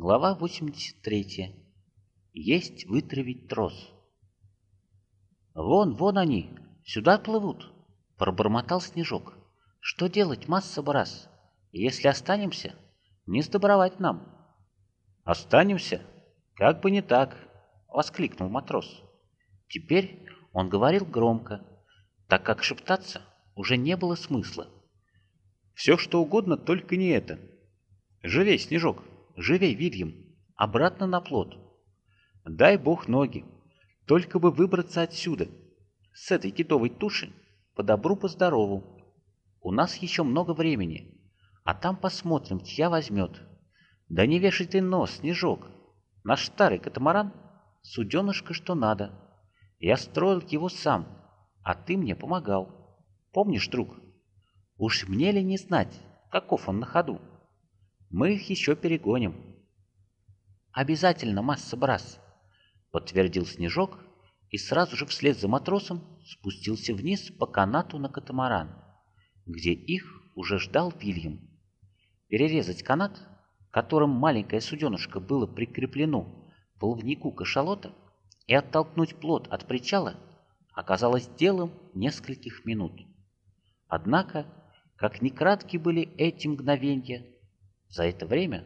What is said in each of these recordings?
Глава 83. Есть вытравить трос. «Вон, вон они, сюда плывут!» — пробормотал Снежок. «Что делать, масса брас? Если останемся, не сдобровать нам». «Останемся? Как бы не так!» — воскликнул матрос. Теперь он говорил громко, так как шептаться уже не было смысла. «Все, что угодно, только не это. Живей, Снежок, живей, Вильям, обратно на плот. Дай бог ноги, только бы выбраться отсюда, с этой китовой туши, по добру, по здорову. У нас еще много времени, а там посмотрим, чья возьмет. Да не вешай ты нос, Снежок, наш старый катамаран, суденышко что надо. Я строил его сам, а ты мне помогал. Помнишь, друг? Уж мне ли не знать, каков он на ходу? Мы их еще перегоним. Обязательно, масса брас, подтвердил Снежок и сразу же вслед за матросом спустился вниз по канату на катамаран, где их уже ждал Вильям. Перерезать канат, которым маленькое суденышко было прикреплено к плавнику кашалота, и оттолкнуть плот от причала оказалось делом нескольких минут. Однако, как ни кратки были эти мгновения, за это время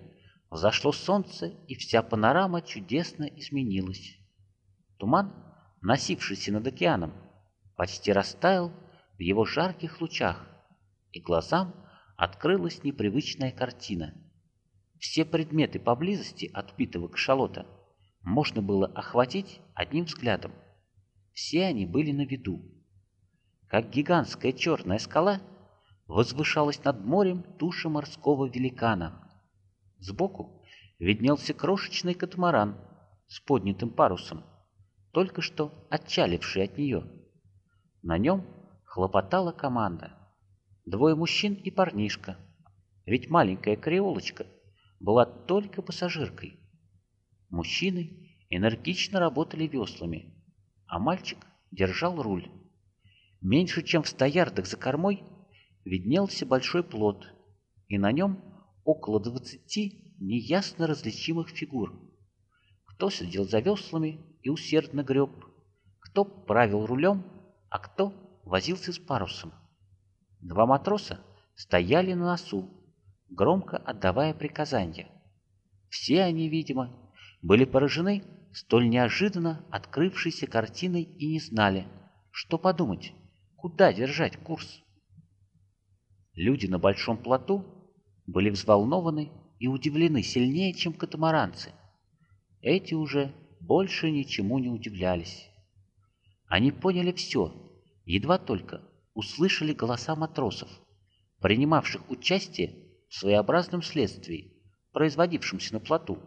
взошло солнце, и вся панорама чудесно изменилась. Туман, носившийся над океаном, почти растаял в его жарких лучах, и глазам открылась непривычная картина. Все предметы поблизости от битого кашалота можно было охватить одним взглядом. Все они были на виду. Как гигантская черная скала — возвышалась над морем туша морского великана. Сбоку виднелся крошечный катамаран с поднятым парусом, только что отчаливший от нее. На нем хлопотала команда. Двое мужчин и парнишка, ведь маленькая креолочка была только пассажиркой. Мужчины энергично работали веслами, а мальчик держал руль. Меньше чем в ста ярдах за кормой виднелся большой плот, и на нем около двадцати неясно различимых фигур. Кто сидел за веслами и усердно греб, кто правил рулем, а кто возился с парусом. Два матроса стояли на носу, громко отдавая приказания. Все они, видимо, были поражены столь неожиданно открывшейся картиной и не знали, что подумать, куда держать курс. Люди на большом плоту были взволнованы и удивлены сильнее, чем катамаранцы. Эти уже больше ничему не удивлялись. Они поняли все, едва только услышали голоса матросов, принимавших участие в своеобразном следствии, производившемся на плоту.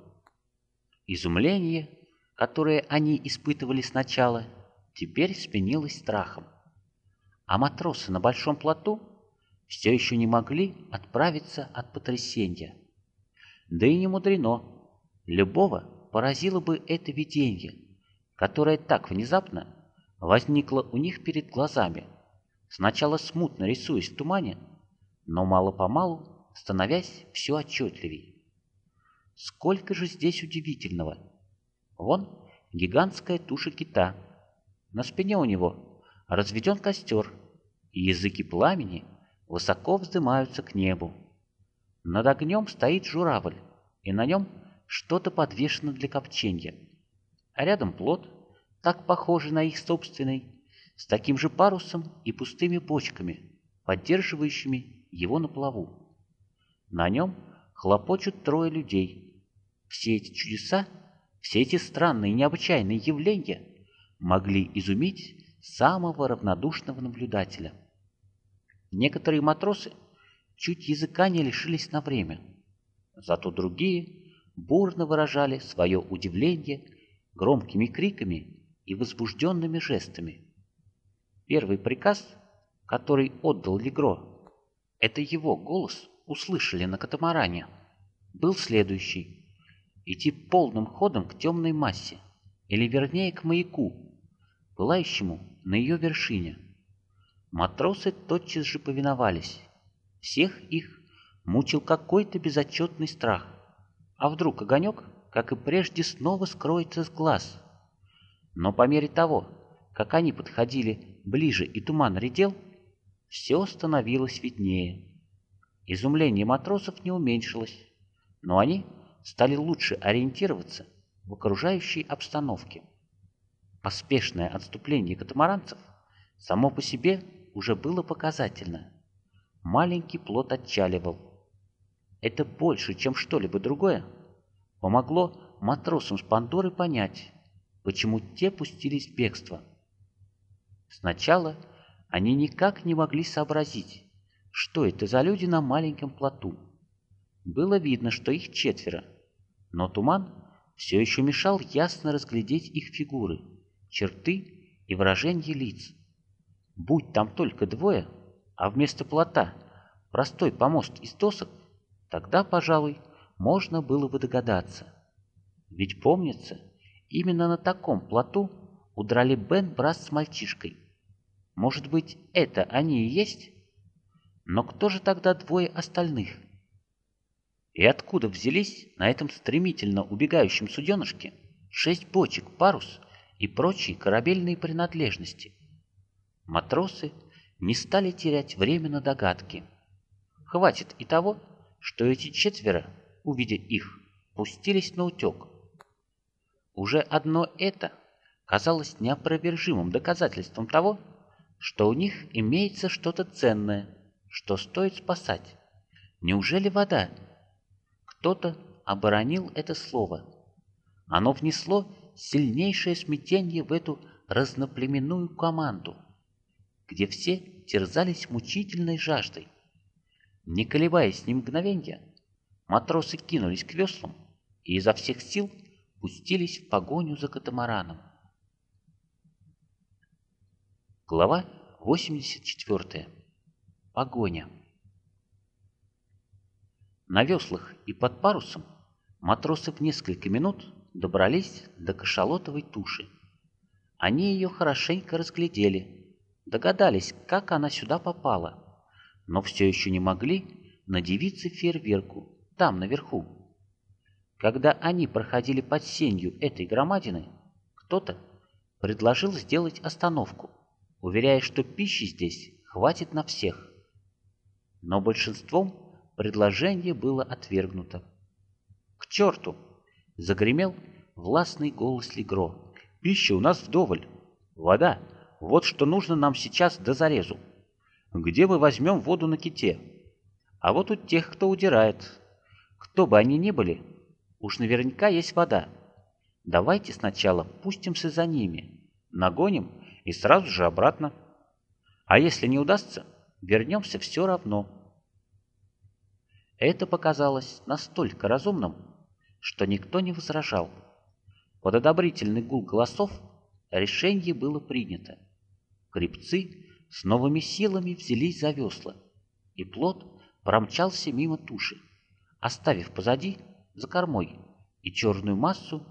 Изумление, которое они испытывали сначала, теперь сменилось страхом. А матросы на большом плоту все еще не могли отправиться от потрясения. Да и не мудрено. Любого поразило бы это видение, которое так внезапно возникло у них перед глазами, сначала смутно рисуясь в тумане, но мало-помалу становясь все отчетливей. Сколько же здесь удивительного! Вон гигантская туша кита. На спине у него разведен костер, и языки пламени высоко вздымаются к небу. Над огнем стоит журавль, и на нем что-то подвешено для копчения. А рядом плод, так похожий на их собственный, с таким же парусом и пустыми бочками, поддерживающими его на плаву. На нем хлопочут трое людей. Все эти чудеса, все эти странные необычайные явления могли изумить самого равнодушного наблюдателя – Некоторые матросы чуть языка не лишились на время, зато другие бурно выражали свое удивление громкими криками и возбужденными жестами. Первый приказ, который отдал Легро, это его голос услышали на катамаране, был следующий — идти полным ходом к темной массе, или вернее к маяку, пылающему на ее вершине — Матросы тотчас же повиновались. Всех их мучил какой-то безотчетный страх. А вдруг огонек, как и прежде, снова скроется с глаз? Но по мере того, как они подходили ближе и туман редел, все становилось виднее. Изумление матросов не уменьшилось, но они стали лучше ориентироваться в окружающей обстановке. Поспешное отступление катамаранцев само по себе уже было показательно. Маленький плот отчаливал. Это больше, чем что-либо другое, помогло матросам с Пандоры понять, почему те пустились в бегство. Сначала они никак не могли сообразить, что это за люди на маленьком плоту. Было видно, что их четверо, но туман все еще мешал ясно разглядеть их фигуры, черты и выражение лиц. Будь там только двое, а вместо плота простой помост из досок, тогда, пожалуй, можно было бы догадаться. Ведь помнится, именно на таком плоту удрали Бен Брас с мальчишкой. Может быть, это они и есть? Но кто же тогда двое остальных? И откуда взялись на этом стремительно убегающем суденышке шесть бочек, парус и прочие корабельные принадлежности? Матросы не стали терять время на догадки. Хватит и того, что эти четверо, увидя их, пустились на утек. Уже одно это казалось неопровержимым доказательством того, что у них имеется что-то ценное, что стоит спасать. Неужели вода? Кто-то оборонил это слово. Оно внесло сильнейшее смятение в эту разноплеменную команду где все терзались мучительной жаждой. Не колебаясь ни мгновенья, матросы кинулись к веслам и изо всех сил пустились в погоню за катамараном. Глава 84. Погоня. На веслах и под парусом матросы в несколько минут добрались до кашалотовой туши. Они ее хорошенько разглядели догадались, как она сюда попала, но все еще не могли надевиться фейерверку там, наверху. Когда они проходили под сенью этой громадины, кто-то предложил сделать остановку, уверяя, что пищи здесь хватит на всех. Но большинством предложение было отвергнуто. «К черту!» — загремел властный голос Легро. «Пища у нас вдоволь. Вода вот что нужно нам сейчас до зарезу. Где мы возьмем воду на ките? А вот у тех, кто удирает. Кто бы они ни были, уж наверняка есть вода. Давайте сначала пустимся за ними, нагоним и сразу же обратно. А если не удастся, вернемся все равно. Это показалось настолько разумным, что никто не возражал. Под одобрительный гул голосов решение было принято. Гребцы с новыми силами взялись за весла, и плот промчался мимо туши, оставив позади, за кормой, и черную массу,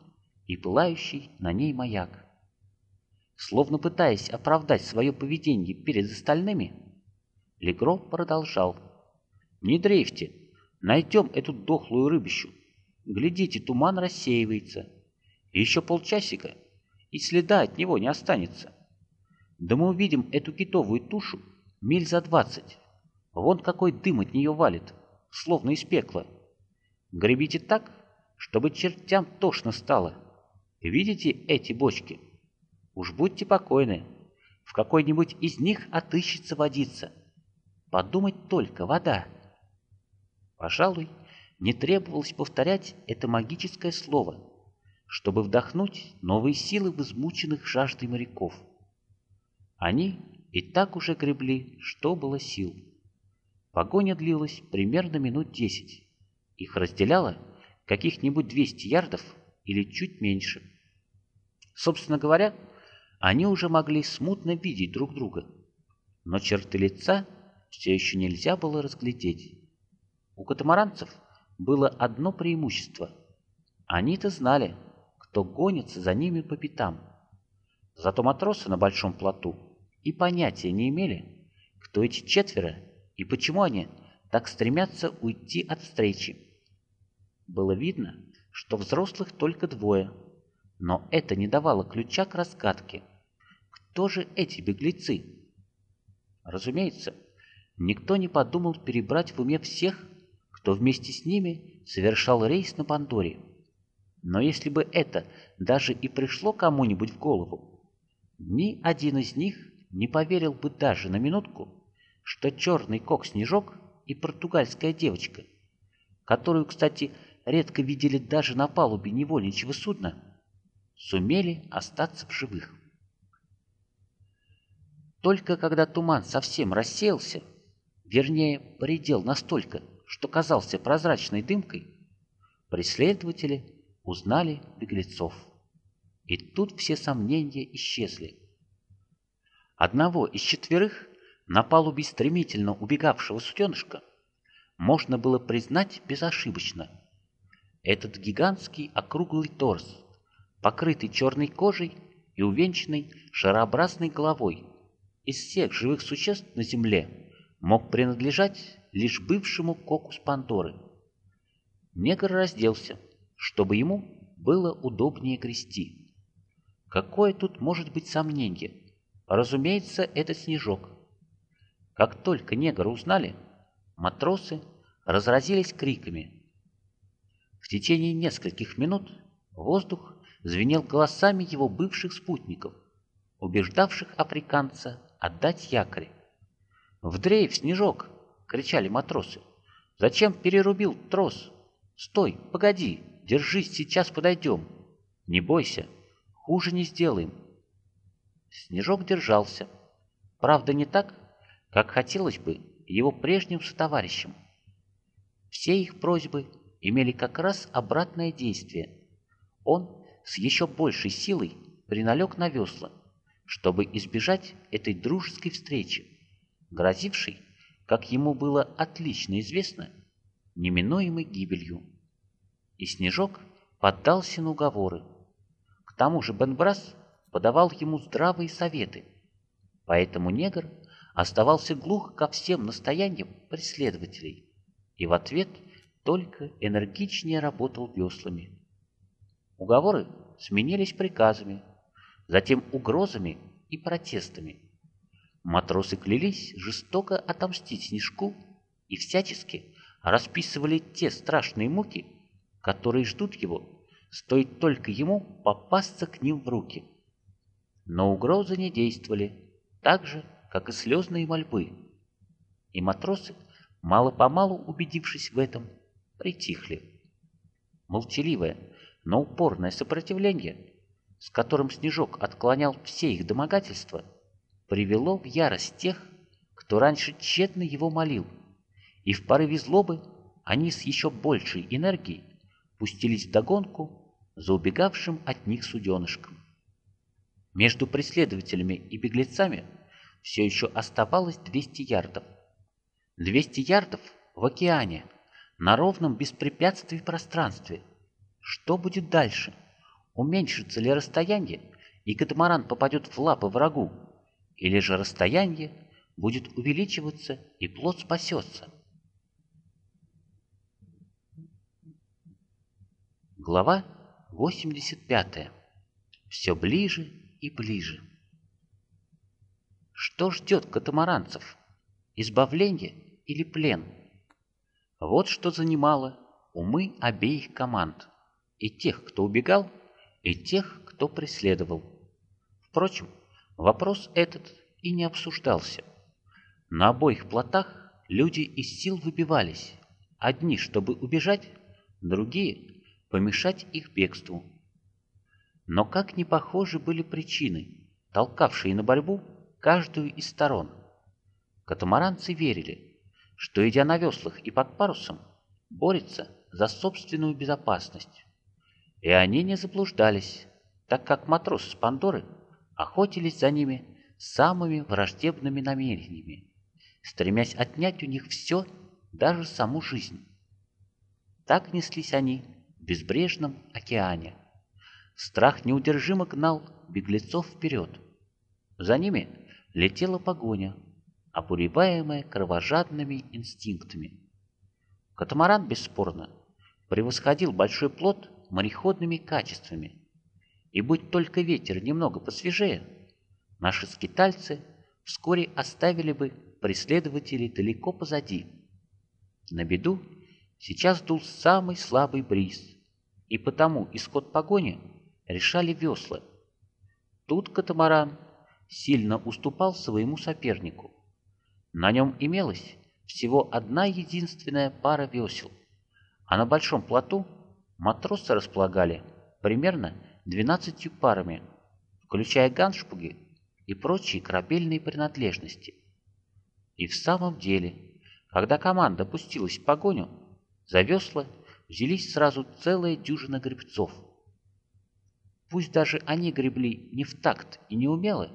и пылающий на ней маяк. Словно пытаясь оправдать свое поведение перед остальными, Легро продолжал. «Не дрейфьте, найдем эту дохлую рыбищу. Глядите, туман рассеивается. Еще полчасика, и следа от него не останется. Да мы увидим эту китовую тушу миль за двадцать. Вон какой дым от нее валит, словно из пекла. Гребите так, чтобы чертям тошно стало. Видите эти бочки? Уж будьте покойны, в какой-нибудь из них отыщется водица. Подумать только, вода. Пожалуй, не требовалось повторять это магическое слово, чтобы вдохнуть новые силы в измученных жаждой моряков. Они и так уже гребли, что было сил. Погоня длилась примерно минут десять. Их разделяло каких-нибудь 200 ярдов или чуть меньше. Собственно говоря, они уже могли смутно видеть друг друга, но черты лица все еще нельзя было разглядеть. У катамаранцев было одно преимущество. Они-то знали, кто гонится за ними по пятам. Зато матросы на большом плоту и понятия не имели, кто эти четверо и почему они так стремятся уйти от встречи. Было видно, что взрослых только двое, но это не давало ключа к разгадке. Кто же эти беглецы? Разумеется, никто не подумал перебрать в уме всех, кто вместе с ними совершал рейс на Пандоре. Но если бы это даже и пришло кому-нибудь в голову, ни один из них не поверил бы даже на минутку, что черный кок-снежок и португальская девочка, которую, кстати, редко видели даже на палубе невольничьего судна, сумели остаться в живых. Только когда туман совсем рассеялся, вернее, поредел настолько, что казался прозрачной дымкой, преследователи узнали беглецов. И тут все сомнения исчезли. Одного из четверых на палубе стремительно убегавшего суденышка можно было признать безошибочно. Этот гигантский округлый торс, покрытый черной кожей и увенчанный шарообразной головой, из всех живых существ на Земле мог принадлежать лишь бывшему кокус Пандоры. Негр разделся, чтобы ему было удобнее грести. Какое тут может быть сомнение? Разумеется, это снежок. Как только негры узнали, матросы разразились криками. В течение нескольких минут воздух звенел голосами его бывших спутников, убеждавших африканца отдать якорь. «В Снежок!» — кричали матросы. «Зачем перерубил трос? Стой, погоди, держись, сейчас подойдем. Не бойся, хуже не сделаем». Снежок держался. Правда, не так, как хотелось бы его прежним сотоварищам. Все их просьбы имели как раз обратное действие. Он с еще большей силой приналег на весла, чтобы избежать этой дружеской встречи, грозившей, как ему было отлично известно, неминуемой гибелью. И Снежок поддался на уговоры. К тому же Бенбрас подавал ему здравые советы, поэтому негр оставался глух ко всем настояниям преследователей и в ответ только энергичнее работал веслами. Уговоры сменились приказами, затем угрозами и протестами. Матросы клялись жестоко отомстить Снежку и всячески расписывали те страшные муки, которые ждут его, стоит только ему попасться к ним в руки. Но угрозы не действовали, так же, как и слезные мольбы. И матросы, мало-помалу убедившись в этом, притихли. Молчаливое, но упорное сопротивление, с которым Снежок отклонял все их домогательства, привело в ярость тех, кто раньше тщетно его молил, и в порыве злобы они с еще большей энергией пустились в догонку за убегавшим от них суденышком. Между преследователями и беглецами – все еще оставалось 200 ярдов. 200 ярдов в океане, на ровном без препятствий пространстве. Что будет дальше? Уменьшится ли расстояние, и катамаран попадет в лапы врагу? Или же расстояние будет увеличиваться, и плод спасется? Глава 85. Все ближе и ближе. Что ждет катамаранцев? Избавление или плен? Вот что занимало умы обеих команд. И тех, кто убегал, и тех, кто преследовал. Впрочем, вопрос этот и не обсуждался. На обоих плотах люди из сил выбивались. Одни, чтобы убежать, другие — помешать их бегству. Но как не похожи были причины, толкавшие на борьбу каждую из сторон. Катамаранцы верили, что, идя на веслах и под парусом, борется за собственную безопасность. И они не заблуждались, так как матросы с Пандоры охотились за ними самыми враждебными намерениями, стремясь отнять у них все, даже саму жизнь. Так неслись они в безбрежном океане. Страх неудержимо гнал беглецов вперед. За ними летела погоня, обуреваемая кровожадными инстинктами. Катамаран, бесспорно, превосходил большой плод мореходными качествами. И будь только ветер немного посвежее, наши скитальцы вскоре оставили бы преследователей далеко позади. На беду сейчас дул самый слабый бриз, и потому исход погони решали весла. Тут катамаран сильно уступал своему сопернику. На нем имелась всего одна единственная пара весел, а на большом плоту матросы располагали примерно 12 парами, включая ганшпуги и прочие корабельные принадлежности. И в самом деле, когда команда пустилась в погоню, за весла взялись сразу целая дюжина гребцов. Пусть даже они гребли не в такт и не умело,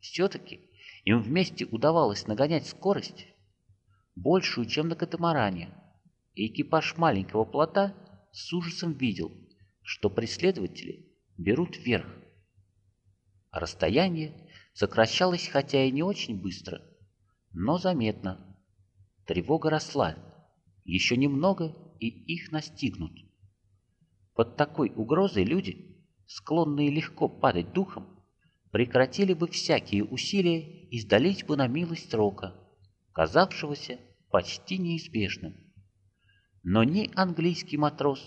все-таки им вместе удавалось нагонять скорость, большую, чем на катамаране, и экипаж маленького плота с ужасом видел, что преследователи берут вверх. А расстояние сокращалось хотя и не очень быстро, но заметно. Тревога росла. Еще немного, и их настигнут. Под такой угрозой люди, склонные легко падать духом, прекратили бы всякие усилия и сдались бы на милость рока, казавшегося почти неизбежным. Но ни английский матрос,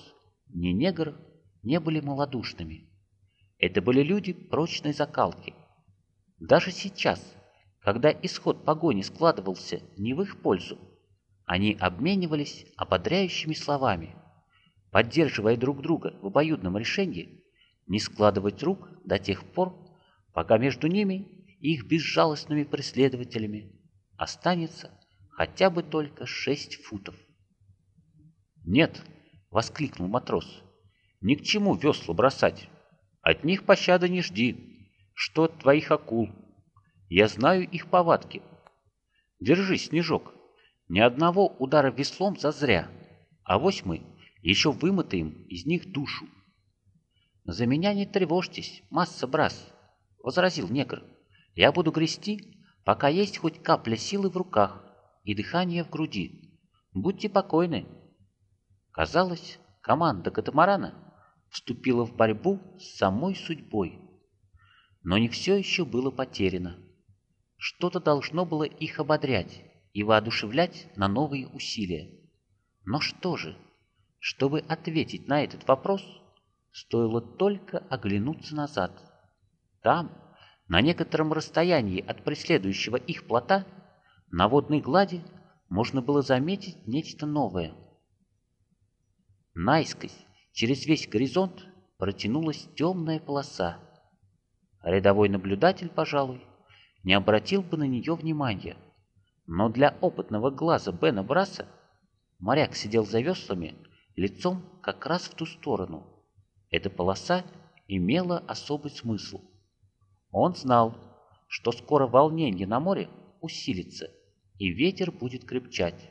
ни негр не были малодушными. Это были люди прочной закалки. Даже сейчас, когда исход погони складывался не в их пользу, они обменивались ободряющими словами, поддерживая друг друга в обоюдном решении не складывать рук до тех пор, пока между ними и их безжалостными преследователями останется хотя бы только шесть футов. «Нет!» — воскликнул матрос. «Ни к чему весла бросать. От них пощады не жди. Что от твоих акул? Я знаю их повадки. Держи, Снежок, ни одного удара веслом зазря, а мы еще вымотаем из них душу. «За меня не тревожьтесь, масса брас», — возразил негр. «Я буду грести, пока есть хоть капля силы в руках и дыхание в груди. Будьте покойны». Казалось, команда катамарана вступила в борьбу с самой судьбой. Но не все еще было потеряно. Что-то должно было их ободрять и воодушевлять на новые усилия. Но что же? Чтобы ответить на этот вопрос, стоило только оглянуться назад. Там, на некотором расстоянии от преследующего их плота, на водной глади можно было заметить нечто новое. Наискось, через весь горизонт, протянулась темная полоса. Рядовой наблюдатель, пожалуй, не обратил бы на нее внимания. Но для опытного глаза Бена Браса моряк сидел за веслами лицом как раз в ту сторону. Эта полоса имела особый смысл. Он знал, что скоро волнение на море усилится, и ветер будет крепчать.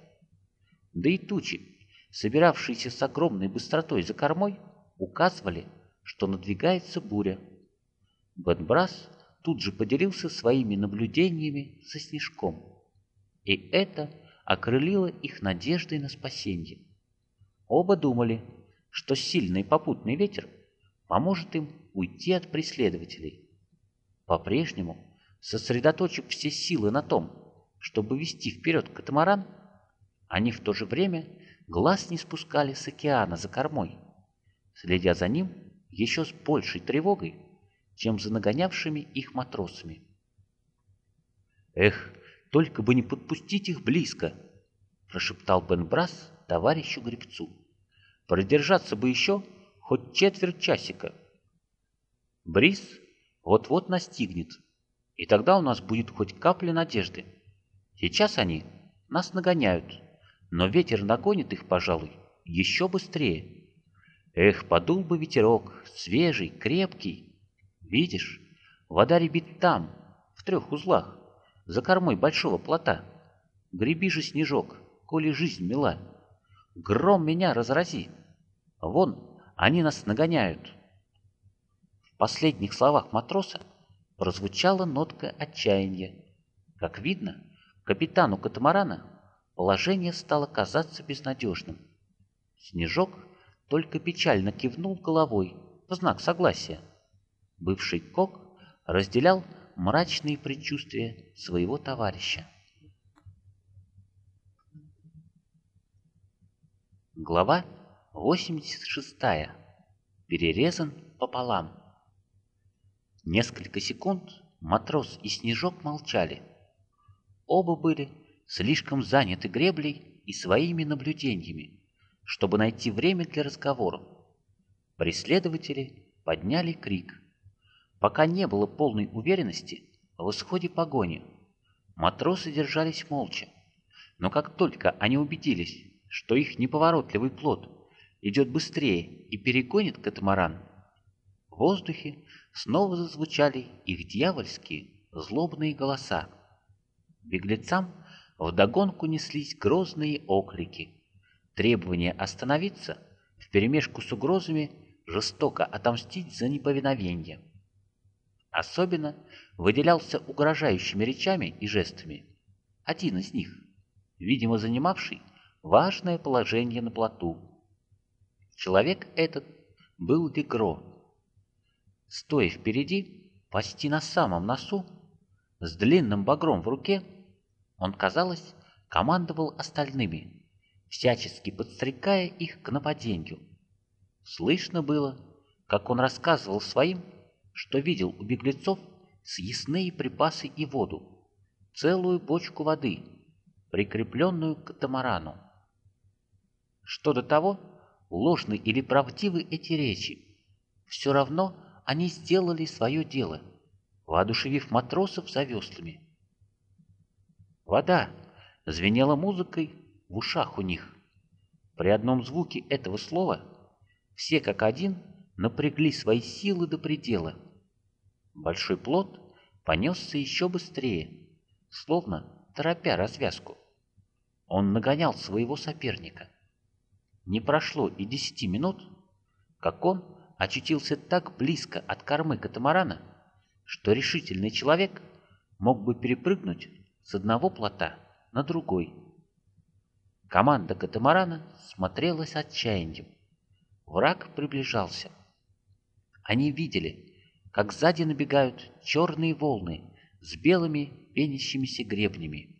Да и тучи, собиравшиеся с огромной быстротой за кормой, указывали, что надвигается буря. Бен Брас тут же поделился своими наблюдениями со Снежком и это окрылило их надеждой на спасение. Оба думали, что сильный попутный ветер поможет им уйти от преследователей. По-прежнему, сосредоточив все силы на том, чтобы вести вперед катамаран, они в то же время глаз не спускали с океана за кормой, следя за ним еще с большей тревогой, чем за нагонявшими их матросами. «Эх, только бы не подпустить их близко, прошептал Бен Брас товарищу гребцу. Продержаться бы еще хоть четверть часика. Бриз вот-вот настигнет, и тогда у нас будет хоть капля надежды. Сейчас они нас нагоняют, но ветер нагонит их, пожалуй, еще быстрее. Эх, подул бы ветерок, свежий, крепкий. Видишь, вода ребит там, в трех узлах за кормой большого плота. Греби же, снежок, коли жизнь мила. Гром меня разрази. Вон, они нас нагоняют. В последних словах матроса прозвучала нотка отчаяния. Как видно, капитану катамарана положение стало казаться безнадежным. Снежок только печально кивнул головой в знак согласия. Бывший кок разделял мрачные предчувствия своего товарища. Глава 86. Перерезан пополам. Несколько секунд матрос и Снежок молчали. Оба были слишком заняты греблей и своими наблюдениями, чтобы найти время для разговора. Преследователи подняли крик. Пока не было полной уверенности в исходе погони, матросы держались молча. Но как только они убедились, что их неповоротливый плод идет быстрее и перегонит катамаран, в воздухе снова зазвучали их дьявольские злобные голоса. Беглецам вдогонку неслись грозные оклики, требования остановиться вперемешку с угрозами жестоко отомстить за неповиновение. Особенно выделялся угрожающими речами и жестами один из них, видимо занимавший важное положение на плоту. Человек этот был Дегро. Стоя впереди, почти на самом носу, с длинным багром в руке, он, казалось, командовал остальными, всячески подстрекая их к нападению. Слышно было, как он рассказывал своим, что видел у беглецов съестные припасы и воду, целую бочку воды, прикрепленную к катамарану. Что до того, ложны или правдивы эти речи, все равно они сделали свое дело, воодушевив матросов за веслами. Вода звенела музыкой в ушах у них. При одном звуке этого слова все как один напрягли свои силы до предела. Большой плод понесся еще быстрее, словно торопя развязку. Он нагонял своего соперника — не прошло и десяти минут, как он очутился так близко от кормы катамарана, что решительный человек мог бы перепрыгнуть с одного плота на другой. Команда катамарана смотрелась отчаянием. Враг приближался. Они видели, как сзади набегают черные волны с белыми пенящимися гребнями.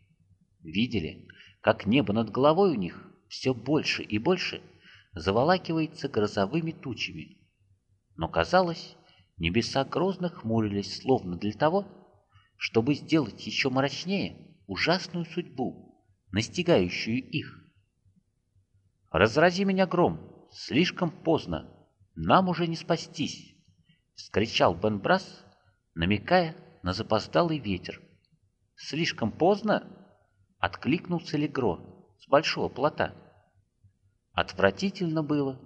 Видели, как небо над головой у них все больше и больше заволакивается грозовыми тучами. Но казалось, небеса грозно хмурились, словно для того, чтобы сделать еще мрачнее ужасную судьбу, настигающую их. «Разрази меня гром! Слишком поздно! Нам уже не спастись!» — вскричал Бен Брас, намекая на запоздалый ветер. «Слишком поздно?» — откликнулся Легро с большого плота. Отвратительно было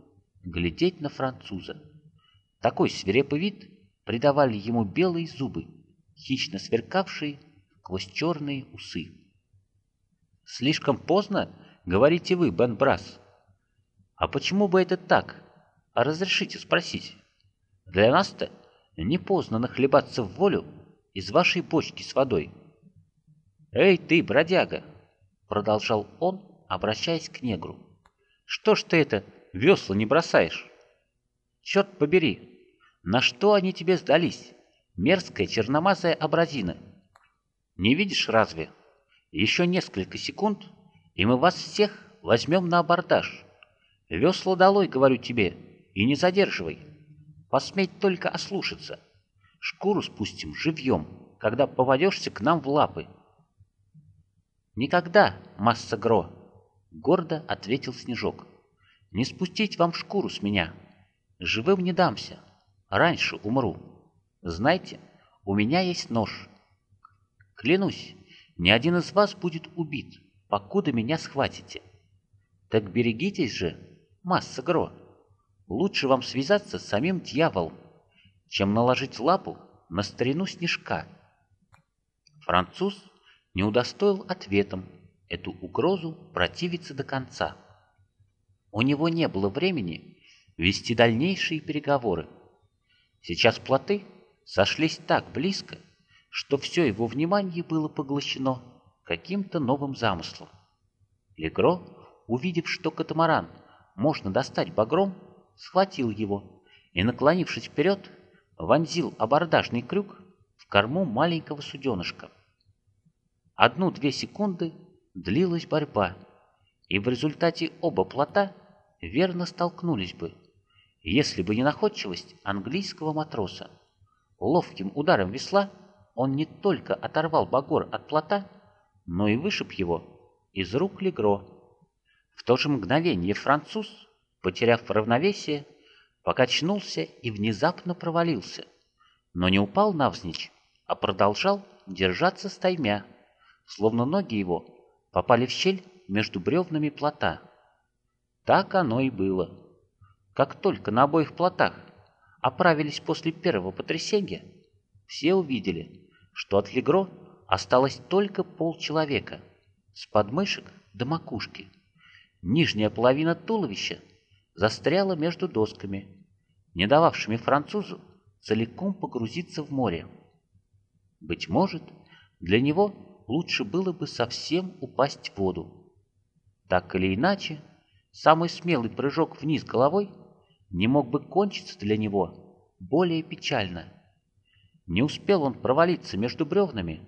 глядеть на француза. Такой свирепый вид придавали ему белые зубы, хищно сверкавшие сквозь черные усы. «Слишком поздно, говорите вы, Бен Брас. А почему бы это так? А разрешите спросить. Для нас-то не поздно нахлебаться в волю из вашей бочки с водой». «Эй ты, бродяга!» — продолжал он, обращаясь к негру. Что ж ты это, весла не бросаешь? Черт побери, на что они тебе сдались? Мерзкая черномазая абразина. Не видишь разве? Еще несколько секунд, и мы вас всех возьмем на абордаж. Весла долой, говорю тебе, и не задерживай. Посметь только ослушаться. Шкуру спустим живьем, когда поводешься к нам в лапы. Никогда, масса Гро, Гордо ответил Снежок. «Не спустить вам шкуру с меня. Живым не дамся. Раньше умру. Знаете, у меня есть нож. Клянусь, ни один из вас будет убит, покуда меня схватите. Так берегитесь же, масса Гро. Лучше вам связаться с самим дьяволом, чем наложить лапу на старину Снежка». Француз не удостоил ответом эту угрозу противиться до конца. У него не было времени вести дальнейшие переговоры. Сейчас плоты сошлись так близко, что все его внимание было поглощено каким-то новым замыслом. Легро, увидев, что катамаран можно достать багром, схватил его и, наклонившись вперед, вонзил абордажный крюк в корму маленького суденышка. Одну-две секунды длилась борьба, и в результате оба плота верно столкнулись бы, если бы не находчивость английского матроса. Ловким ударом весла он не только оторвал багор от плота, но и вышиб его из рук Легро. В то же мгновение француз, потеряв равновесие, покачнулся и внезапно провалился, но не упал навзничь, а продолжал держаться стаймя, словно ноги его попали в щель между бревнами плота. Так оно и было. Как только на обоих плотах оправились после первого потрясения, все увидели, что от Легро осталось только полчеловека, с подмышек до макушки. Нижняя половина туловища застряла между досками, не дававшими французу целиком погрузиться в море. Быть может, для него лучше было бы совсем упасть в воду. Так или иначе, самый смелый прыжок вниз головой не мог бы кончиться для него более печально. Не успел он провалиться между бревнами,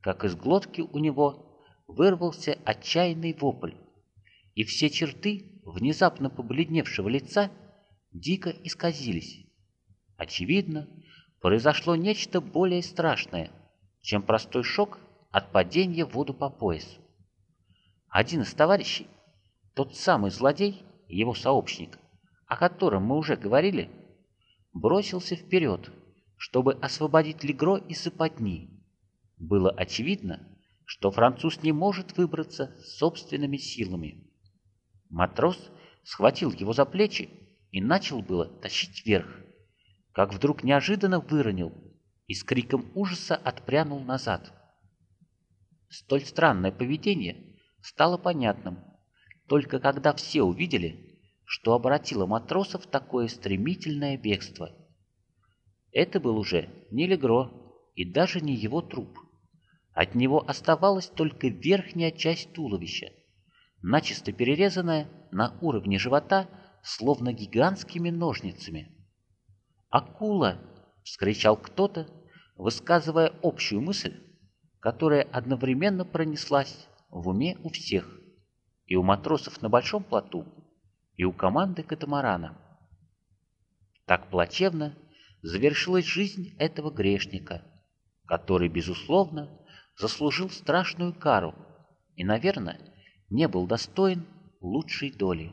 как из глотки у него вырвался отчаянный вопль, и все черты внезапно побледневшего лица дико исказились. Очевидно, произошло нечто более страшное, чем простой шок от падения в воду по пояс. Один из товарищей, тот самый злодей, его сообщник, о котором мы уже говорили, бросился вперед, чтобы освободить Легро из западни. Было очевидно, что француз не может выбраться собственными силами. Матрос схватил его за плечи и начал было тащить вверх, как вдруг неожиданно выронил и с криком ужаса отпрянул назад. Столь странное поведение стало понятным, только когда все увидели, что обратило матросов такое стремительное бегство. Это был уже не Легро и даже не его труп. От него оставалась только верхняя часть туловища, начисто перерезанная на уровне живота, словно гигантскими ножницами. «Акула!» — вскричал кто-то, высказывая общую мысль, которая одновременно пронеслась в уме у всех, и у матросов на большом плоту, и у команды катамарана. Так плачевно завершилась жизнь этого грешника, который, безусловно, заслужил страшную кару и, наверное, не был достоин лучшей доли.